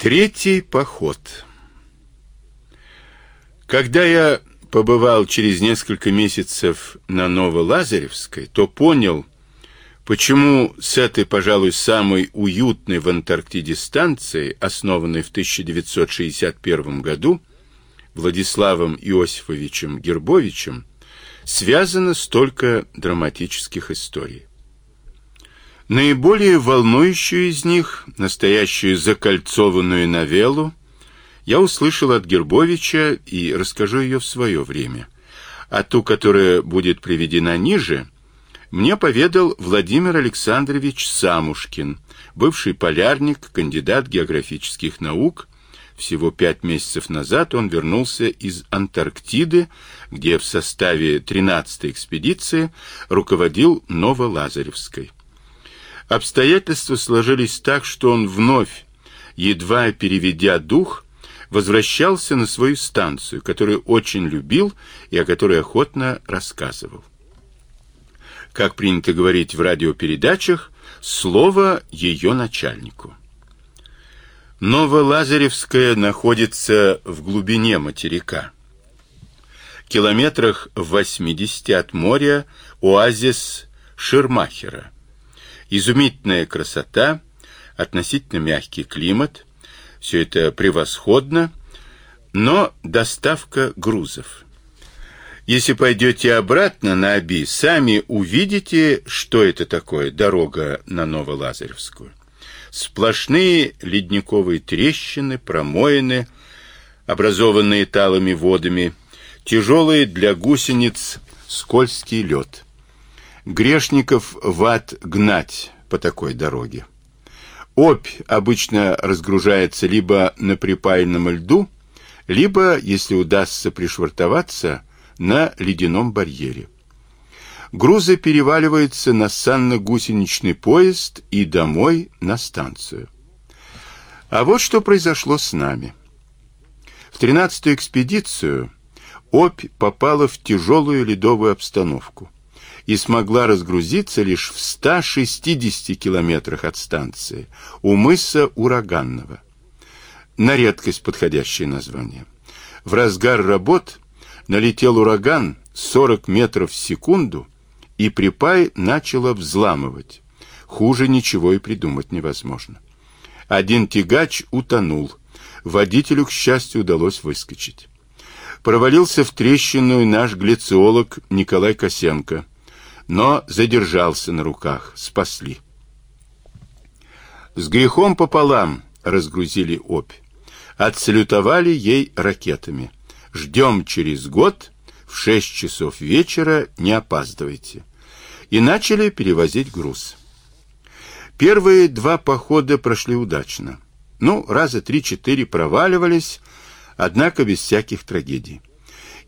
Третий поход. Когда я побывал через несколько месяцев на Новолазаревской, то понял, почему с этой, пожалуй, самой уютной в Антарктиде станции, основанной в 1961 году Владиславом Иосифовичем Гербовичем, связано столько драматических историй. Наиболее волнующую из них, настоящую закольцованную новеллу, я услышал от Гербовича и расскажу ее в свое время. А ту, которая будет приведена ниже, мне поведал Владимир Александрович Самушкин, бывший полярник, кандидат географических наук. Всего пять месяцев назад он вернулся из Антарктиды, где в составе 13-й экспедиции руководил Новолазаревской. Обстоятельства сложились так, что он вновь, едва переведя дух, возвращался на свою станцию, которую очень любил и о которой охотно рассказывал. Как принято говорить в радиопередачах, слово ее начальнику. Новолазаревская находится в глубине материка. Километрах в 80 от моря оазис Ширмахера – изумительная красота, относительно мягкий климат, все это превосходно, но доставка грузов. Если пойдете обратно на Оби, сами увидите, что это такое дорога на Новолазаревскую. Сплошные ледниковые трещины, промоины, образованные талыми водами, тяжелые для гусениц скользкий лед. Грешников в ад гнать по такой дороге. Обь обычно разгружается либо на припаянном льду, либо, если удастся пришвартоваться, на ледяном барьере. Грузы переваливаются на санно-гусеничный поезд и домой на станцию. А вот что произошло с нами. В тринадцатую экспедицию Обь попала в тяжелую ледовую обстановку и смогла разгрузиться лишь в 160 километрах от станции, у мыса Ураганного. На редкость подходящее название. В разгар работ налетел ураган 40 метров в секунду, и припай начало взламывать. Хуже ничего и придумать невозможно. Один тягач утонул. Водителю, к счастью, удалось выскочить. Провалился в трещину и наш глициолог Николай Косенко но задержался на руках, спасли. С грехом пополам разгрузили обь. Отсалютовали ей ракетами. Ждем через год в шесть часов вечера, не опаздывайте. И начали перевозить груз. Первые два похода прошли удачно. Ну, раза три-четыре проваливались, однако без всяких трагедий.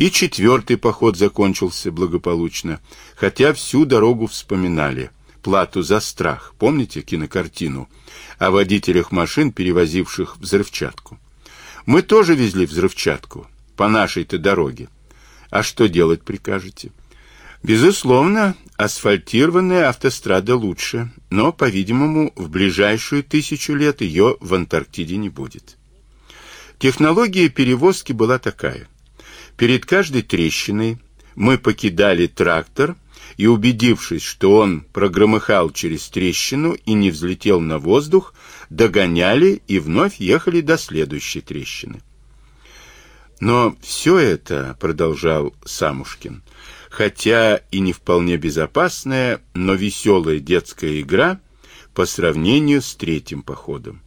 И четвертый поход закончился благополучно, хотя всю дорогу вспоминали плату за страх. Помните кинокартину о водителях машин, перевозивших взрывчатку? Мы тоже везли взрывчатку по нашей-то дороге. А что делать прикажете? Безусловно, асфальтированная автострада лучше, но, по-видимому, в ближайшую тысячу лет ее в Антарктиде не будет. Технология перевозки была такая. Перед каждой трещиной мы покидали трактор и, убедившись, что он прогромыхал через трещину и не взлетел на воздух, догоняли и вновь ехали до следующей трещины. Но все это, продолжал Самушкин, хотя и не вполне безопасная, но веселая детская игра по сравнению с третьим походом.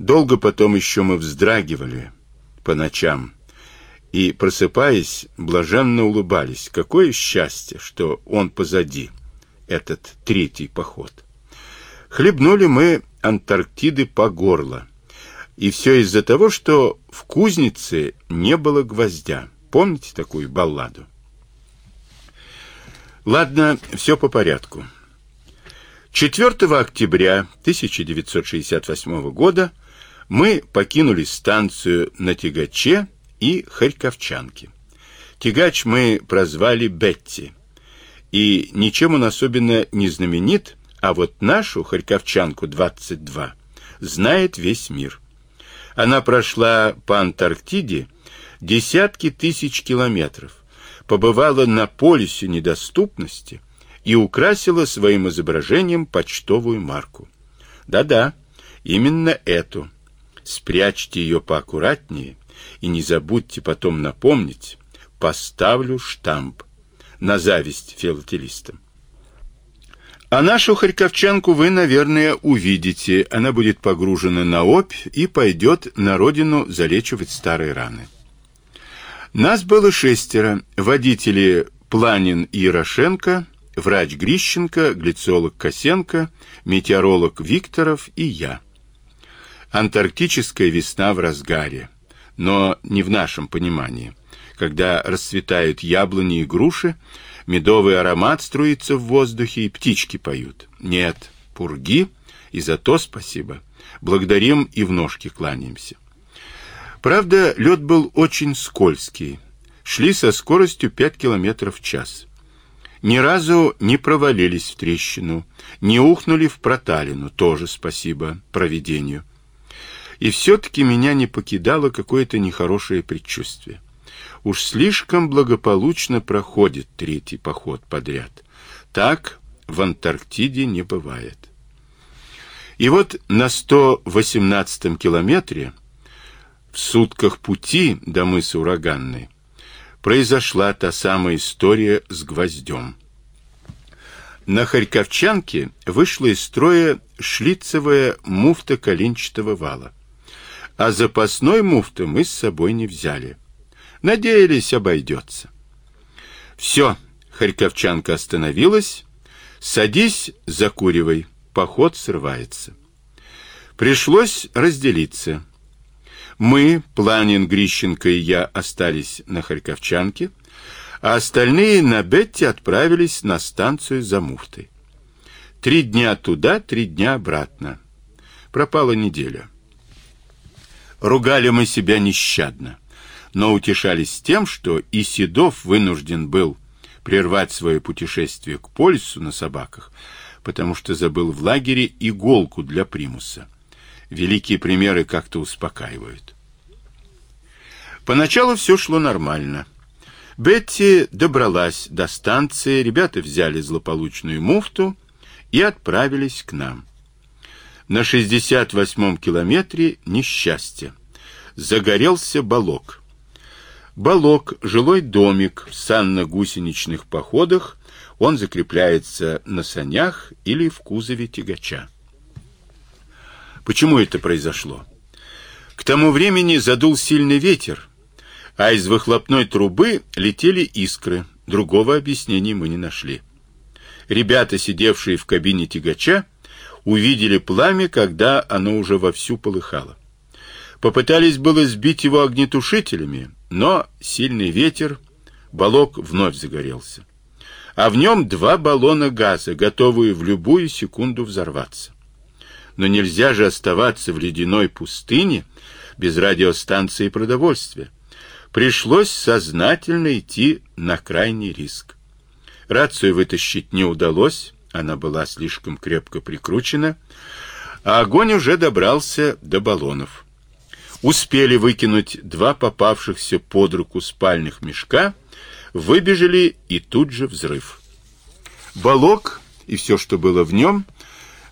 Долго потом еще мы вздрагивали по ночам, и, просыпаясь, блаженно улыбались. Какое счастье, что он позади, этот третий поход. Хлебнули мы Антарктиды по горло. И все из-за того, что в кузнице не было гвоздя. Помните такую балладу? Ладно, все по порядку. 4 октября 1968 года мы покинули станцию на Тягаче и харьковчанки. Тягач мы прозвали Бетти. И ничем он особенно не знаменит, а вот нашу харьковчанку 22 знает весь мир. Она прошла по Антарктиде десятки тысяч километров, побывала на полюсе недоступности и украсила своим изображением почтовую марку. Да-да, именно эту. Спрячьте ее поаккуратнее и не забудьте потом напомнить. Поставлю штамп на зависть филателистам. А нашу харьковчанку вы, наверное, увидите. Она будет погружена на опь и пойдет на родину залечивать старые раны. Нас было шестеро. Водители Планин и Ярошенко, врач Грищенко, глицолог Косенко, метеоролог Викторов и я. Антарктическая весна в разгаре, но не в нашем понимании. Когда расцветают яблони и груши, медовый аромат струится в воздухе и птички поют. Нет, пурги, и за то спасибо. Благодарим и в ножки кланяемся. Правда, лед был очень скользкий. Шли со скоростью 5 км в час. Ни разу не провалились в трещину, не ухнули в проталину, тоже спасибо провидению. И все-таки меня не покидало какое-то нехорошее предчувствие. Уж слишком благополучно проходит третий поход подряд. Так в Антарктиде не бывает. И вот на 118 километре, в сутках пути до мыса Ураганной, произошла та самая история с гвоздем. На Харьковчанке вышла из строя шлицевая муфта коленчатого вала. А запасной муфты мы с собой не взяли. Надеялись, обойдется. Все, Харьковчанка остановилась. Садись, закуривай, поход срывается. Пришлось разделиться. Мы, Планин, Грищенко и я остались на Харьковчанке, а остальные на Бетте отправились на станцию за муфтой. Три дня туда, три дня обратно. Пропала неделя. Ругали мы себя нещадно, но утешались тем, что и Седов вынужден был прервать свое путешествие к полюсу на собаках, потому что забыл в лагере иголку для примуса. Великие примеры как-то успокаивают. Поначалу все шло нормально. Бетти добралась до станции, ребята взяли злополучную муфту и отправились к нам. На 68-м километре несчастье. Загорелся балок. Балок — жилой домик в санно-гусеничных походах, он закрепляется на санях или в кузове тягача. Почему это произошло? К тому времени задул сильный ветер, а из выхлопной трубы летели искры. Другого объяснения мы не нашли. Ребята, сидевшие в кабине тягача, увидели пламя, когда оно уже вовсю полыхало. Попытались было сбить его огнетушителями, но сильный ветер, баллок вновь загорелся. А в нем два баллона газа, готовые в любую секунду взорваться. Но нельзя же оставаться в ледяной пустыне без радиостанции и продовольствия. Пришлось сознательно идти на крайний риск. Рацию вытащить не удалось, она была слишком крепко прикручена, а огонь уже добрался до баллонов. Успели выкинуть два попавшихся под руку спальных мешка, выбежали и тут же взрыв. Балок и все, что было в нем,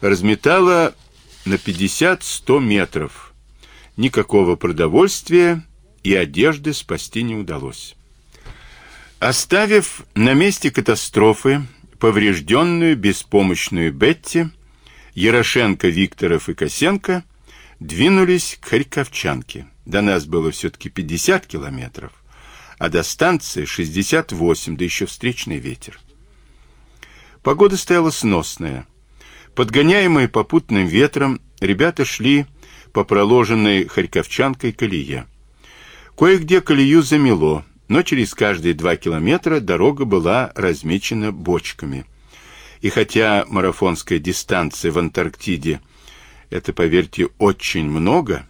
разметало на 50-100 метров. Никакого продовольствия и одежды спасти не удалось. Оставив на месте катастрофы поврежденную беспомощную Бетти, Ярошенко, Викторов и Косенко двинулись к Харьковчанке. До нас было все-таки 50 километров, а до станции 68, да еще встречный ветер. Погода стояла сносная. Подгоняемые попутным ветром, ребята шли по проложенной Харьковчанкой колее. Кое-где колею замело, но через каждые два километра дорога была размечена бочками. И хотя марафонская дистанция в Антарктиде это, поверьте, очень много,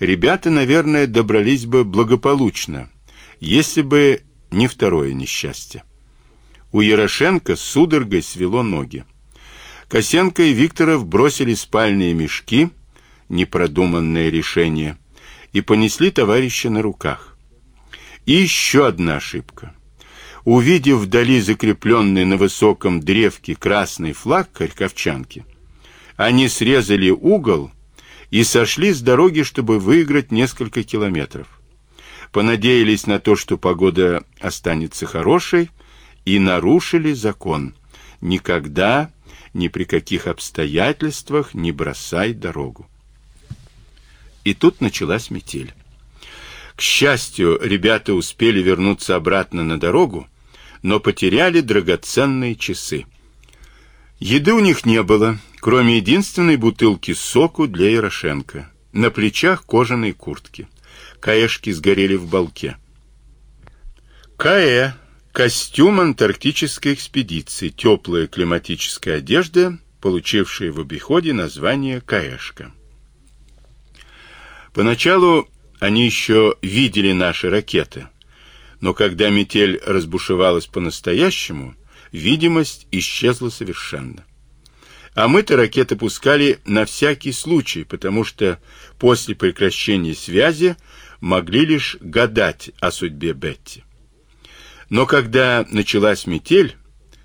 ребята, наверное, добрались бы благополучно, если бы не второе несчастье. У Ярошенко судорогой свело ноги. Косенко и Викторов бросили спальные мешки, непродуманное решение, и понесли товарища на руках. И еще одна ошибка. Увидев вдали закрепленный на высоком древке красный флаг Харьковчанки, они срезали угол и сошли с дороги, чтобы выиграть несколько километров. Понадеялись на то, что погода останется хорошей, и нарушили закон. Никогда, ни при каких обстоятельствах не бросай дорогу. И тут началась метель. К счастью, ребята успели вернуться обратно на дорогу, но потеряли драгоценные часы. Еды у них не было, кроме единственной бутылки соку для Ярошенко. На плечах кожаные куртки. Каешки сгорели в балке. Каэ – костюм антарктической экспедиции, теплая климатическая одежда, получившая в обиходе название каешка. Поначалу они еще видели наши ракеты, но когда метель разбушевалась по-настоящему, видимость исчезла совершенно. А мы-то ракеты пускали на всякий случай, потому что после прекращения связи могли лишь гадать о судьбе Бетти. Но когда началась метель,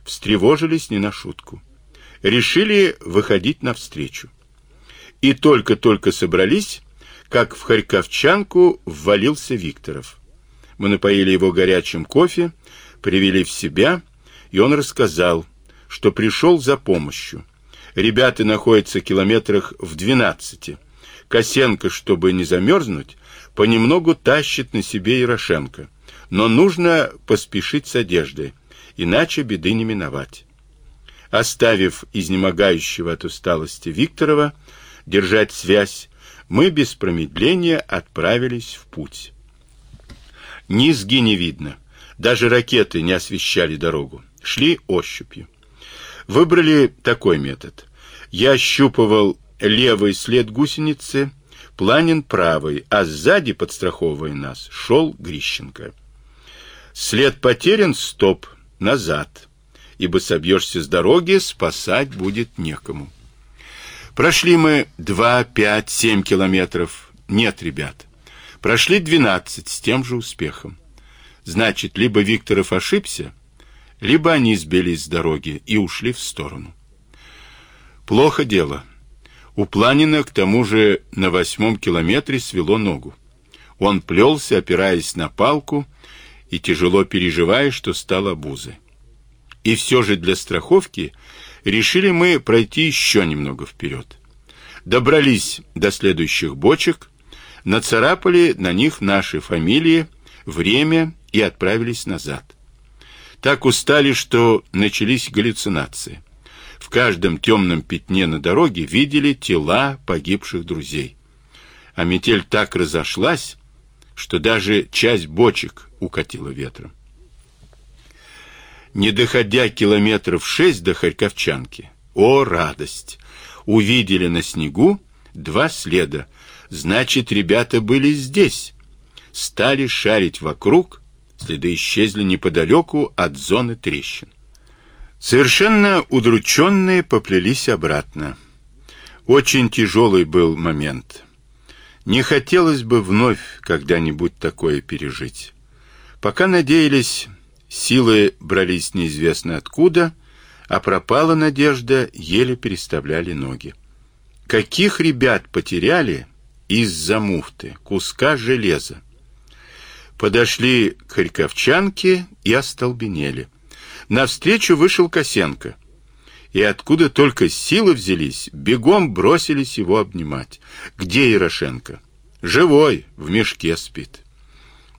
встревожились не на шутку. Решили выходить навстречу. И только-только собрались, как в Харьковчанку ввалился Викторов. Мы напоили его горячим кофе, привели в себя, и он рассказал, что пришел за помощью. Ребята находятся километрах в двенадцати. Косенко, чтобы не замерзнуть, понемногу тащит на себе Ярошенко. Но нужно поспешить с одеждой, иначе беды не миновать. Оставив изнемогающего от усталости Викторова держать связь, мы без промедления отправились в путь. Низги не видно, даже ракеты не освещали дорогу, шли ощупью. Выбрали такой метод. Я ощупывал левый след гусеницы, Планин правый, а сзади, подстраховывая нас, шел Грищенко. След потерян, стоп, назад, ибо собьешься с дороги, спасать будет некому. Прошли мы два, пять, семь километров. Нет, ребят. Прошли двенадцать с тем же успехом. Значит, либо Викторов ошибся, либо они сбились с дороги и ушли в сторону. Плохо дело. У Планина, к тому же, на восьмом километре свело ногу. Он плелся, опираясь на палку, и тяжело переживая, что стал обузой. И все же для страховки решили мы пройти еще немного вперед. Добрались до следующих бочек, нацарапали на них наши фамилии, время и отправились назад. Так устали, что начались галлюцинации. В каждом темном пятне на дороге видели тела погибших друзей. А метель так разошлась, что даже часть бочек укатила ветром. Не доходя километров шесть до Харьковчанки, о радость! Увидели на снегу два следа. Значит, ребята были здесь. Стали шарить вокруг, следы исчезли неподалеку от зоны трещин. Совершенно удрученные поплелись обратно. Очень тяжелый был момент. Не хотелось бы вновь когда-нибудь такое пережить. Пока надеялись, силы брались неизвестно откуда, а пропала надежда, еле переставляли ноги. Каких ребят потеряли из-за муфты, куска железа? Подошли к Харьковчанке и остолбенели. Навстречу вышел Косенко. И откуда только силы взялись, бегом бросились его обнимать. Где Ярошенко? Живой, в мешке спит.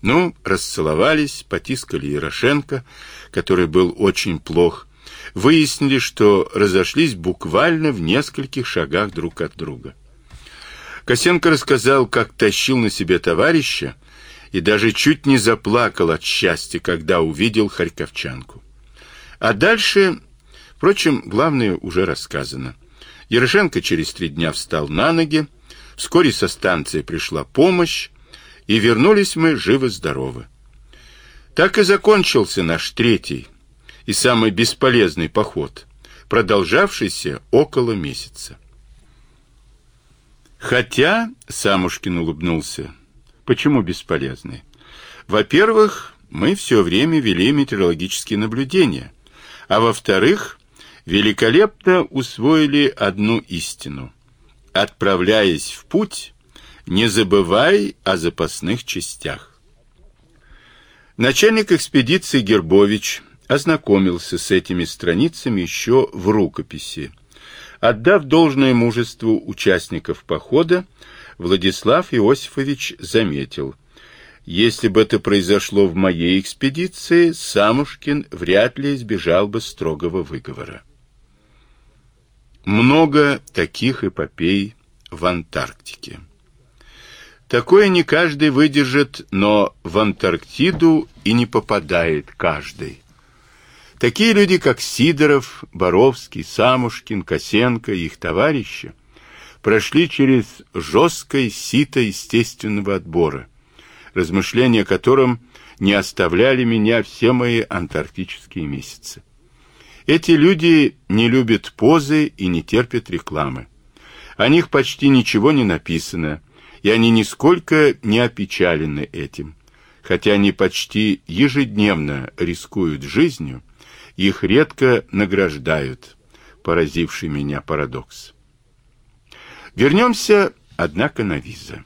Ну, расцеловались, потискали Ярошенко, который был очень плох. Выяснили, что разошлись буквально в нескольких шагах друг от друга. Косенко рассказал, как тащил на себе товарища, и даже чуть не заплакал от счастья, когда увидел харьковчанку. А дальше, впрочем, главное уже рассказано. Ярошенко через три дня встал на ноги, вскоре со станции пришла помощь, и вернулись мы живы-здоровы. Так и закончился наш третий и самый бесполезный поход, продолжавшийся около месяца. Хотя, Самушкин улыбнулся, Почему бесполезны? Во-первых, мы все время вели метеорологические наблюдения, а во-вторых, великолепно усвоили одну истину. Отправляясь в путь, не забывай о запасных частях. Начальник экспедиции Гербович ознакомился с этими страницами еще в рукописи. Отдав должное мужеству участников похода, Владислав Иосифович заметил, если бы это произошло в моей экспедиции, Самушкин вряд ли избежал бы строгого выговора. Много таких эпопей в Антарктике. Такое не каждый выдержит, но в Антарктиду и не попадает каждый. Такие люди, как Сидоров, Боровский, Самушкин, Косенко и их товарищи, прошли через жесткое сито естественного отбора, размышления о котором не оставляли меня все мои антарктические месяцы. Эти люди не любят позы и не терпят рекламы. О них почти ничего не написано, и они нисколько не опечалены этим. Хотя они почти ежедневно рискуют жизнью, их редко награждают, поразивший меня парадокс. Вернемся, однако, на виза.